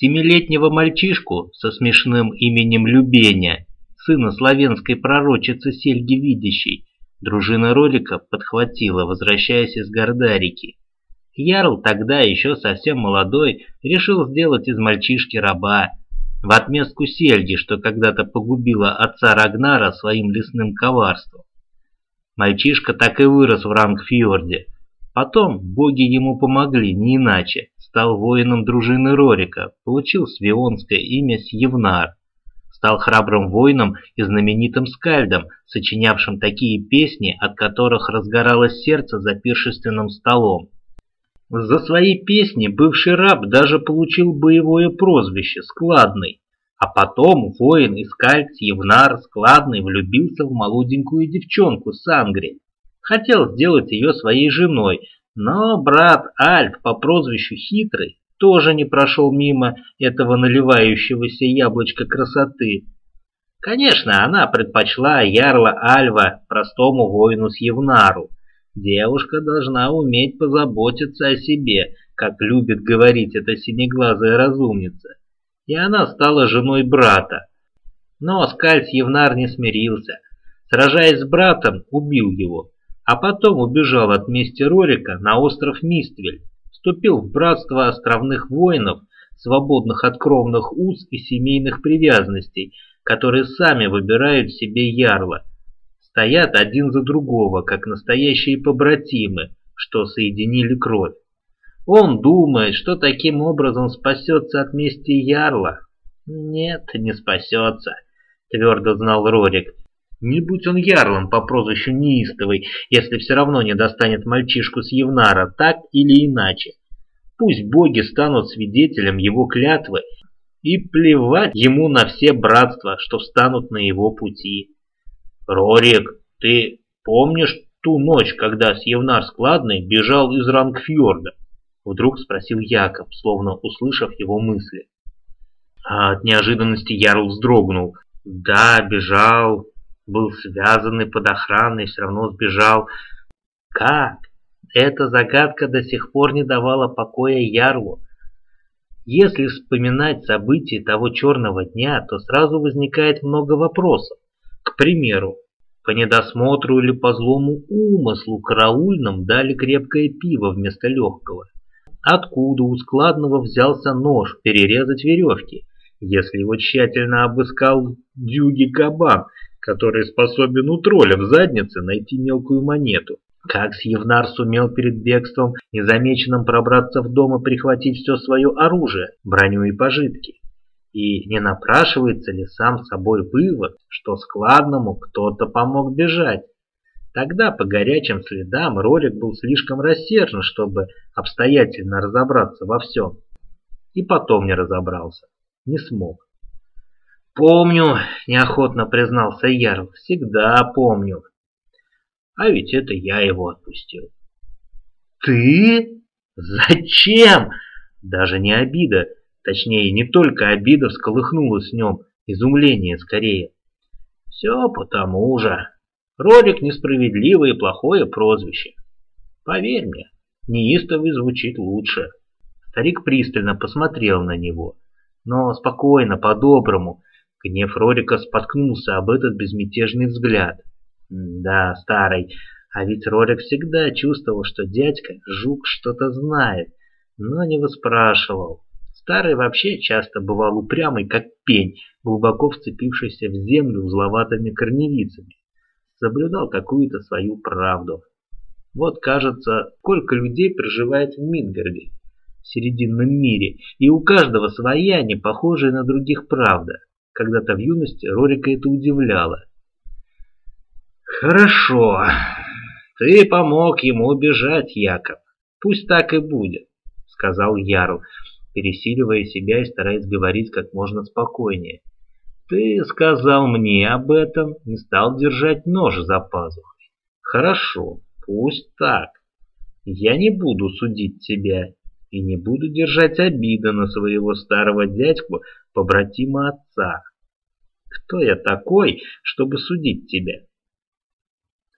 Семилетнего мальчишку со смешным именем Любеня, сына славянской пророчицы Сельги Видящей, дружина Ролика подхватила, возвращаясь из Гордарики. Ярл тогда, еще совсем молодой, решил сделать из мальчишки раба, в отместку Сельги, что когда-то погубила отца Рагнара своим лесным коварством. Мальчишка так и вырос в Рангфьорде. Потом боги ему помогли, не иначе. Стал воином дружины Рорика, получил свионское имя Сьевнар. Стал храбрым воином и знаменитым скальдом, сочинявшим такие песни, от которых разгоралось сердце за пиршественным столом. За свои песни бывший раб даже получил боевое прозвище «Складный», а потом воин Искальц Евнар Складный влюбился в молоденькую девчонку Сангри. Хотел сделать ее своей женой, но брат Альф по прозвищу Хитрый тоже не прошел мимо этого наливающегося яблочка красоты. Конечно, она предпочла ярла Альва простому воину с Евнару. Девушка должна уметь позаботиться о себе, как любит говорить эта синеглазая разумница и она стала женой брата. Но Скальц Евнар не смирился. Сражаясь с братом, убил его, а потом убежал от мести Рорика на остров Миствель, вступил в братство островных воинов, свободных от кровных уз и семейных привязанностей, которые сами выбирают себе ярла. Стоят один за другого, как настоящие побратимы, что соединили кровь. Он думает, что таким образом спасется от мести Ярла. Нет, не спасется, твердо знал Рорик. Не будь он Ярлом по прозвищу Неистовый, если все равно не достанет мальчишку с Евнара, так или иначе. Пусть боги станут свидетелем его клятвы, и плевать ему на все братства, что встанут на его пути. Рорик, ты помнишь ту ночь, когда Сьевнар Складный бежал из Рангфьорда? Вдруг спросил Яков, словно услышав его мысли. А от неожиданности Ярл вздрогнул. Да, бежал, был связан и под охраной, все равно сбежал. Как? Эта загадка до сих пор не давала покоя Ярлу. Если вспоминать события того черного дня, то сразу возникает много вопросов. К примеру, по недосмотру или по злому умыслу караульным дали крепкое пиво вместо легкого. Откуда у складного взялся нож перерезать веревки, если его тщательно обыскал дюги кабан, который способен у тролля в заднице найти мелкую монету? Как Сьевнар сумел перед бегством незамеченным пробраться в дом и прихватить все свое оружие, броню и пожитки? И не напрашивается ли сам собой вывод, что складному кто-то помог бежать? Тогда по горячим следам Ролик был слишком рассержен, чтобы обстоятельно разобраться во всем. И потом не разобрался. Не смог. «Помню», — неохотно признался Ярл, — «всегда помню. А ведь это я его отпустил». «Ты? Зачем?» Даже не обида, точнее, не только обида всколыхнулась в нем, изумление скорее. «Все потому же», Ролик несправедливое и плохое прозвище. Поверь мне, неистовый звучит лучше. Старик пристально посмотрел на него, но спокойно, по-доброму. Гнев Рорика споткнулся об этот безмятежный взгляд. Да, старый, а ведь Рорик всегда чувствовал, что дядька Жук что-то знает, но не выспрашивал. Старый вообще часто бывал упрямый, как пень, глубоко вцепившийся в землю узловатыми корневицами соблюдал какую-то свою правду. Вот, кажется, сколько людей проживает в Мидгарде, в серединном мире, и у каждого своя, не похожая на других правда. Когда-то в юности Рорика это удивляло. «Хорошо, ты помог ему бежать, Яков. Пусть так и будет», — сказал Ярл, пересиливая себя и стараясь говорить как можно спокойнее. Ты сказал мне об этом, не стал держать нож за пазухой. Хорошо, пусть так. Я не буду судить тебя и не буду держать обиды на своего старого дядьку, побратима отца. Кто я такой, чтобы судить тебя?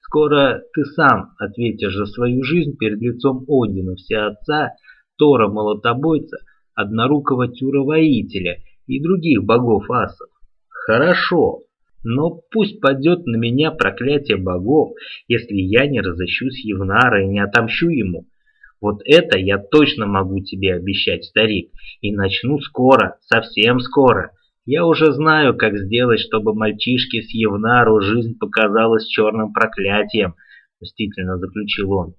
Скоро ты сам ответишь за свою жизнь перед лицом Одина, все отца, Тора Молотобойца, однорукого тюра-воителя и других богов-асов. Хорошо, но пусть падет на меня проклятие богов, если я не разыщусь Евнара и не отомщу ему. Вот это я точно могу тебе обещать, старик, и начну скоро, совсем скоро. Я уже знаю, как сделать, чтобы мальчишке с Евнару жизнь показалась черным проклятием, мстительно заключил он.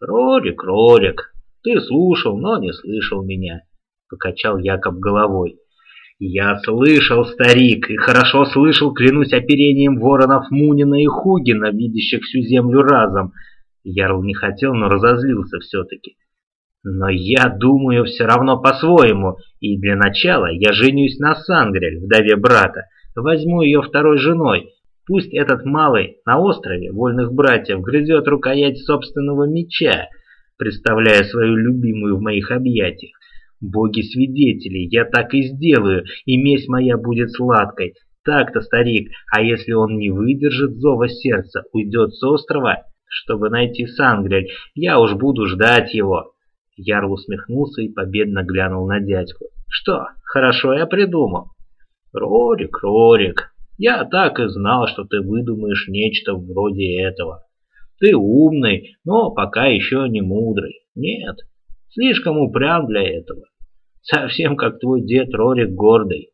Рорик, Рорик, ты слушал, но не слышал меня, покачал Якоб головой. Я слышал, старик, и хорошо слышал, клянусь оперением воронов Мунина и Хугина, видящих всю землю разом. Ярл не хотел, но разозлился все-таки. Но я думаю все равно по-своему, и для начала я женюсь на Сангрель, вдове брата, возьму ее второй женой. Пусть этот малый на острове вольных братьев грызет рукоять собственного меча, представляя свою любимую в моих объятиях. Боги-свидетели, я так и сделаю, и месть моя будет сладкой. Так-то, старик, а если он не выдержит зова сердца, уйдет с острова, чтобы найти Сангрель, я уж буду ждать его. Ярл усмехнулся и победно глянул на дядьку. Что, хорошо я придумал. Рорик, Рорик, я так и знал, что ты выдумаешь нечто вроде этого. Ты умный, но пока еще не мудрый. Нет, слишком упрям для этого. Совсем как твой дед Рорик Гордый.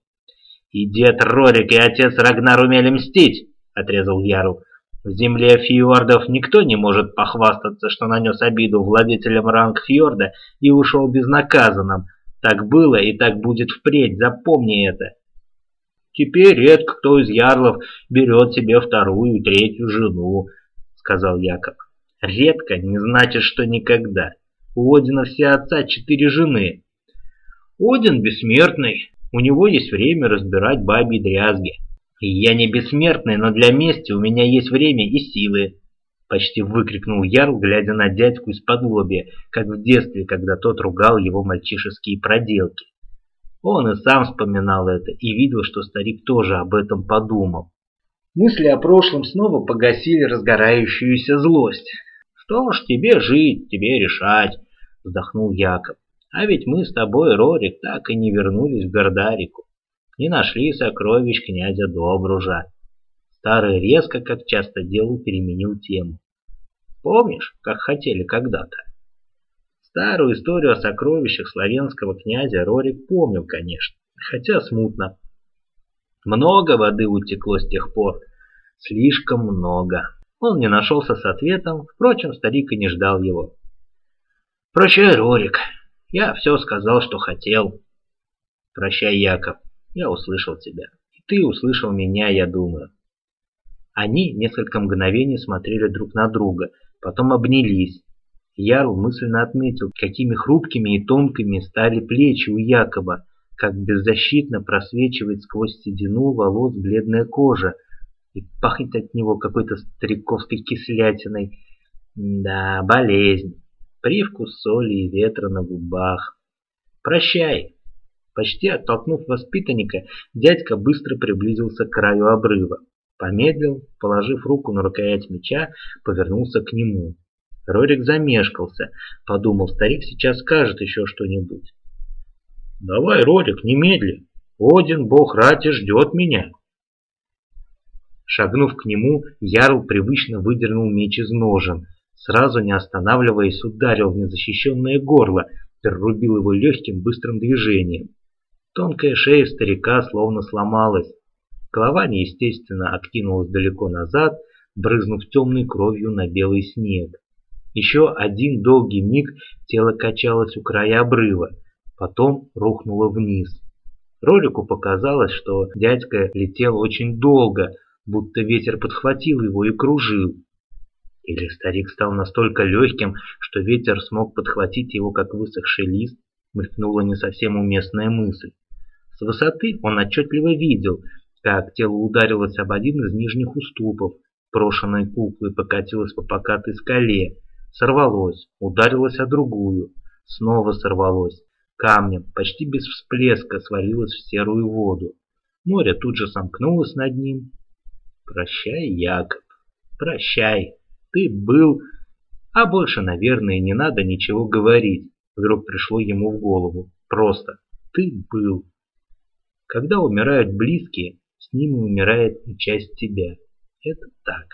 И дед Рорик, и отец Рагнар умели мстить, отрезал Яру. В земле фьордов никто не может похвастаться, что нанес обиду владетелям ранг фьорда и ушел безнаказанным. Так было и так будет впредь, запомни это. Теперь редко кто из ярлов берет себе вторую и третью жену, сказал Якоб. Редко не значит, что никогда. У Одина все отца четыре жены, один бессмертный, у него есть время разбирать бабьи дрязги. Я не бессмертный, но для мести у меня есть время и силы. Почти выкрикнул Ярл, глядя на дядьку из-под лобья, как в детстве, когда тот ругал его мальчишеские проделки. Он и сам вспоминал это и видел, что старик тоже об этом подумал. Мысли о прошлом снова погасили разгорающуюся злость. «Что ж, тебе жить, тебе решать», — вздохнул Яков. А ведь мы с тобой, Рорик, так и не вернулись в Гордарику. Не нашли сокровищ князя Добружа. Старый резко, как часто делал, переменил тему. Помнишь, как хотели когда-то? Старую историю о сокровищах славянского князя Рорик помнил, конечно, хотя смутно. Много воды утекло с тех пор, слишком много. Он не нашелся с ответом, впрочем, старик и не ждал его. «Прощай, Рорик», я все сказал, что хотел. Прощай, Яков, я услышал тебя. И ты услышал меня, я думаю. Они несколько мгновений смотрели друг на друга, потом обнялись. Ярл мысленно отметил, какими хрупкими и тонкими стали плечи у Якоба, как беззащитно просвечивает сквозь седину волос бледная кожа, и пахнет от него какой-то стариковской кислятиной. Да, болезнь привкус соли и ветра на губах. «Прощай!» Почти оттолкнув воспитанника, дядька быстро приблизился к краю обрыва. Помедлил, положив руку на рукоять меча, повернулся к нему. Рорик замешкался, подумал, старик сейчас скажет еще что-нибудь. «Давай, Рорик, немедли! Один, бог рати, ждет меня!» Шагнув к нему, Ярл привычно выдернул меч из ножен, Сразу не останавливаясь, ударил в незащищенное горло, прорубил его легким быстрым движением. Тонкая шея старика словно сломалась. Голова неестественно откинулась далеко назад, брызнув темной кровью на белый снег. Еще один долгий миг тело качалось у края обрыва, потом рухнуло вниз. Ролику показалось, что дядька летел очень долго, будто ветер подхватил его и кружил. Или старик стал настолько легким, что ветер смог подхватить его, как высохший лист, мелькнула не совсем уместная мысль. С высоты он отчетливо видел, как тело ударилось об один из нижних уступов, брошенной куклы покатилось по покатой скале, сорвалось, ударилось о другую, снова сорвалось, камнем, почти без всплеска свалилось в серую воду. Море тут же сомкнулось над ним. «Прощай, Якоб, прощай!» Ты был... А больше, наверное, не надо ничего говорить, вдруг пришло ему в голову. Просто ты был. Когда умирают близкие, с ними умирает и часть тебя. Это так.